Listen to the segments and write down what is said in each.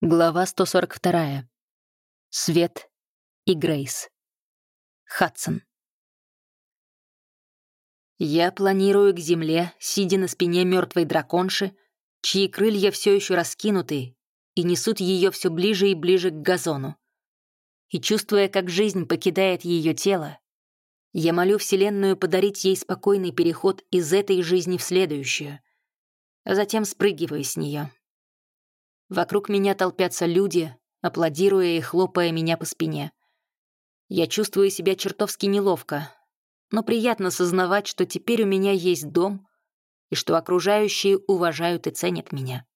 Глава 142. Свет и Грейс. Хадсон. Я планирую к земле, сидя на спине мертвой драконши, чьи крылья все еще раскинуты и несут ее все ближе и ближе к газону. И чувствуя, как жизнь покидает ее тело, я молю Вселенную подарить ей спокойный переход из этой жизни в следующую, а затем спрыгиваю с нее. Вокруг меня толпятся люди, аплодируя и хлопая меня по спине. Я чувствую себя чертовски неловко, но приятно сознавать, что теперь у меня есть дом и что окружающие уважают и ценят меня.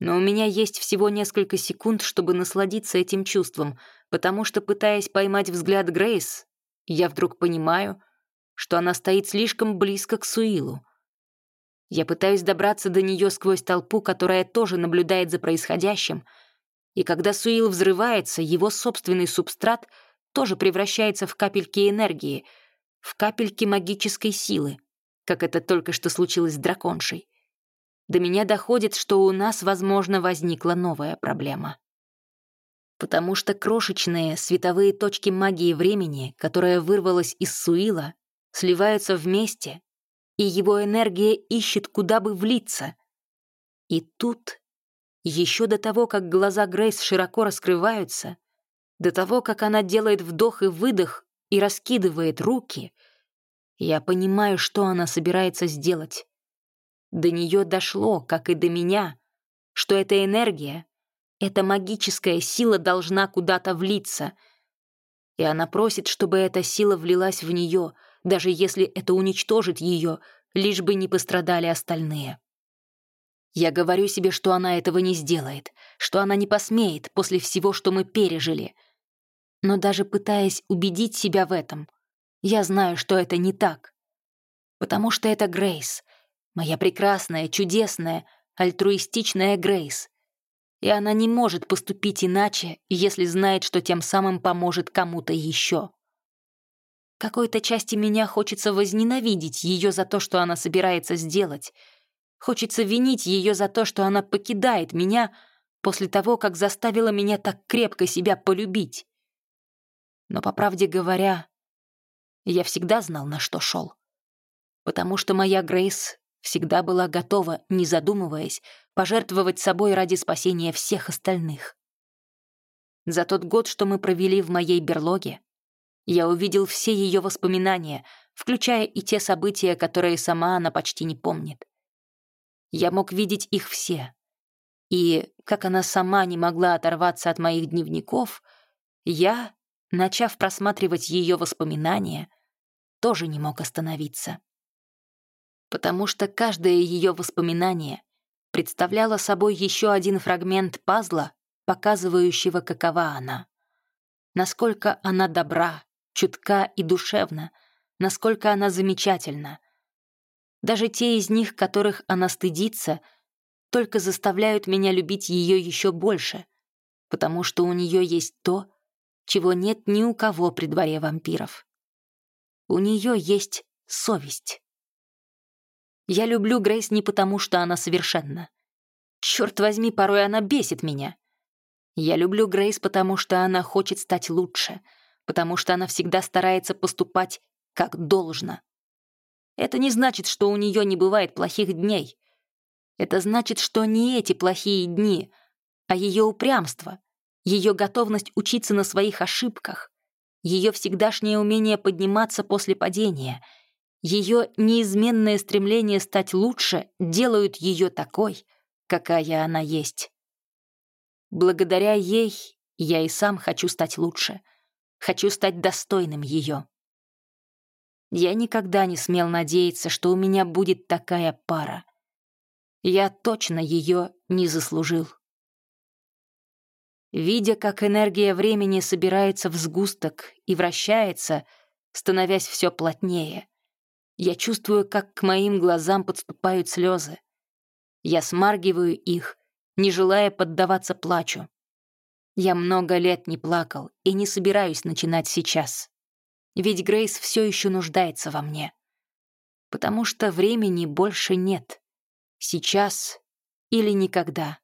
Но у меня есть всего несколько секунд, чтобы насладиться этим чувством, потому что, пытаясь поймать взгляд Грейс, я вдруг понимаю, что она стоит слишком близко к Суилу. Я пытаюсь добраться до нее сквозь толпу, которая тоже наблюдает за происходящим, и когда Суил взрывается, его собственный субстрат тоже превращается в капельки энергии, в капельки магической силы, как это только что случилось с драконшей. До меня доходит, что у нас, возможно, возникла новая проблема. Потому что крошечные световые точки магии времени, которая вырвалась из Суила, сливаются вместе и его энергия ищет, куда бы влиться. И тут, еще до того, как глаза Грейс широко раскрываются, до того, как она делает вдох и выдох и раскидывает руки, я понимаю, что она собирается сделать. До нее дошло, как и до меня, что эта энергия, эта магическая сила должна куда-то влиться. И она просит, чтобы эта сила влилась в нее — даже если это уничтожит ее, лишь бы не пострадали остальные. Я говорю себе, что она этого не сделает, что она не посмеет после всего, что мы пережили. Но даже пытаясь убедить себя в этом, я знаю, что это не так. Потому что это Грейс, моя прекрасная, чудесная, альтруистичная Грейс. И она не может поступить иначе, если знает, что тем самым поможет кому-то еще. Какой-то части меня хочется возненавидеть ее за то, что она собирается сделать. Хочется винить ее за то, что она покидает меня после того, как заставила меня так крепко себя полюбить. Но, по правде говоря, я всегда знал, на что шел. Потому что моя Грейс всегда была готова, не задумываясь, пожертвовать собой ради спасения всех остальных. За тот год, что мы провели в моей берлоге, я увидел все ее воспоминания, включая и те события, которые сама она почти не помнит. Я мог видеть их все. И, как она сама не могла оторваться от моих дневников, я, начав просматривать ее воспоминания, тоже не мог остановиться. Потому что каждое ее воспоминание представляло собой еще один фрагмент пазла, показывающего, какова она. Насколько она добра, чутка и душевна, насколько она замечательна. Даже те из них, которых она стыдится, только заставляют меня любить ее еще больше, потому что у нее есть то, чего нет ни у кого при дворе вампиров. У нее есть совесть. Я люблю Грейс не потому, что она совершенна. Черт возьми, порой она бесит меня. Я люблю Грейс, потому что она хочет стать лучше — потому что она всегда старается поступать как должно. Это не значит, что у нее не бывает плохих дней. Это значит, что не эти плохие дни, а ее упрямство, ее готовность учиться на своих ошибках, ее всегдашнее умение подниматься после падения, ее неизменное стремление стать лучше делают ее такой, какая она есть. Благодаря ей я и сам хочу стать лучше — Хочу стать достойным ее. Я никогда не смел надеяться, что у меня будет такая пара. Я точно ее не заслужил. Видя, как энергия времени собирается в сгусток и вращается, становясь все плотнее, я чувствую, как к моим глазам подступают слезы. Я смаргиваю их, не желая поддаваться плачу. Я много лет не плакал и не собираюсь начинать сейчас. Ведь Грейс все еще нуждается во мне. Потому что времени больше нет. Сейчас или никогда.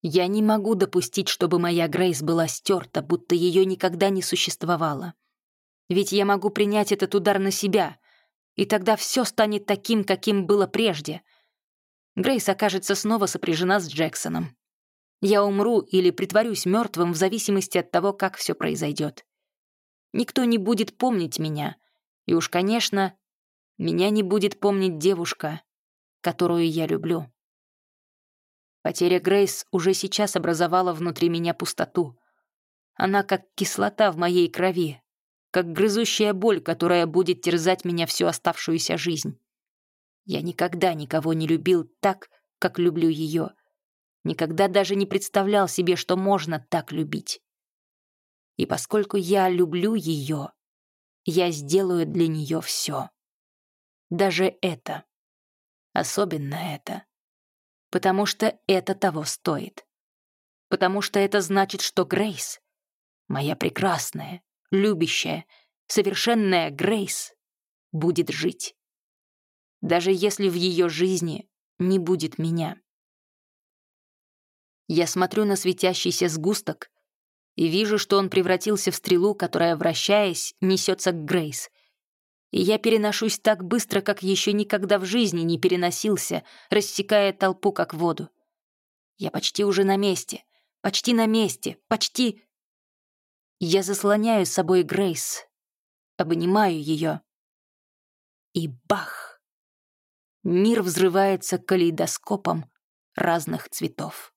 Я не могу допустить, чтобы моя Грейс была стерта, будто ее никогда не существовало. Ведь я могу принять этот удар на себя, и тогда все станет таким, каким было прежде. Грейс окажется снова сопряжена с Джексоном. Я умру или притворюсь мертвым в зависимости от того, как все произойдет. Никто не будет помнить меня, и уж, конечно, меня не будет помнить девушка, которую я люблю. Потеря Грейс уже сейчас образовала внутри меня пустоту. Она как кислота в моей крови, как грызущая боль, которая будет терзать меня всю оставшуюся жизнь. Я никогда никого не любил так, как люблю ее. Никогда даже не представлял себе, что можно так любить. И поскольку я люблю ее, я сделаю для нее все. Даже это. Особенно это потому что это того стоит. Потому что это значит, что Грейс, моя прекрасная, любящая, совершенная Грейс, будет жить. Даже если в ее жизни не будет меня. Я смотрю на светящийся сгусток и вижу, что он превратился в стрелу, которая, вращаясь, несется к Грейс — и я переношусь так быстро, как еще никогда в жизни не переносился, рассекая толпу как воду. Я почти уже на месте, почти на месте, почти... Я заслоняю с собой Грейс, обнимаю ее. И бах! Мир взрывается калейдоскопом разных цветов.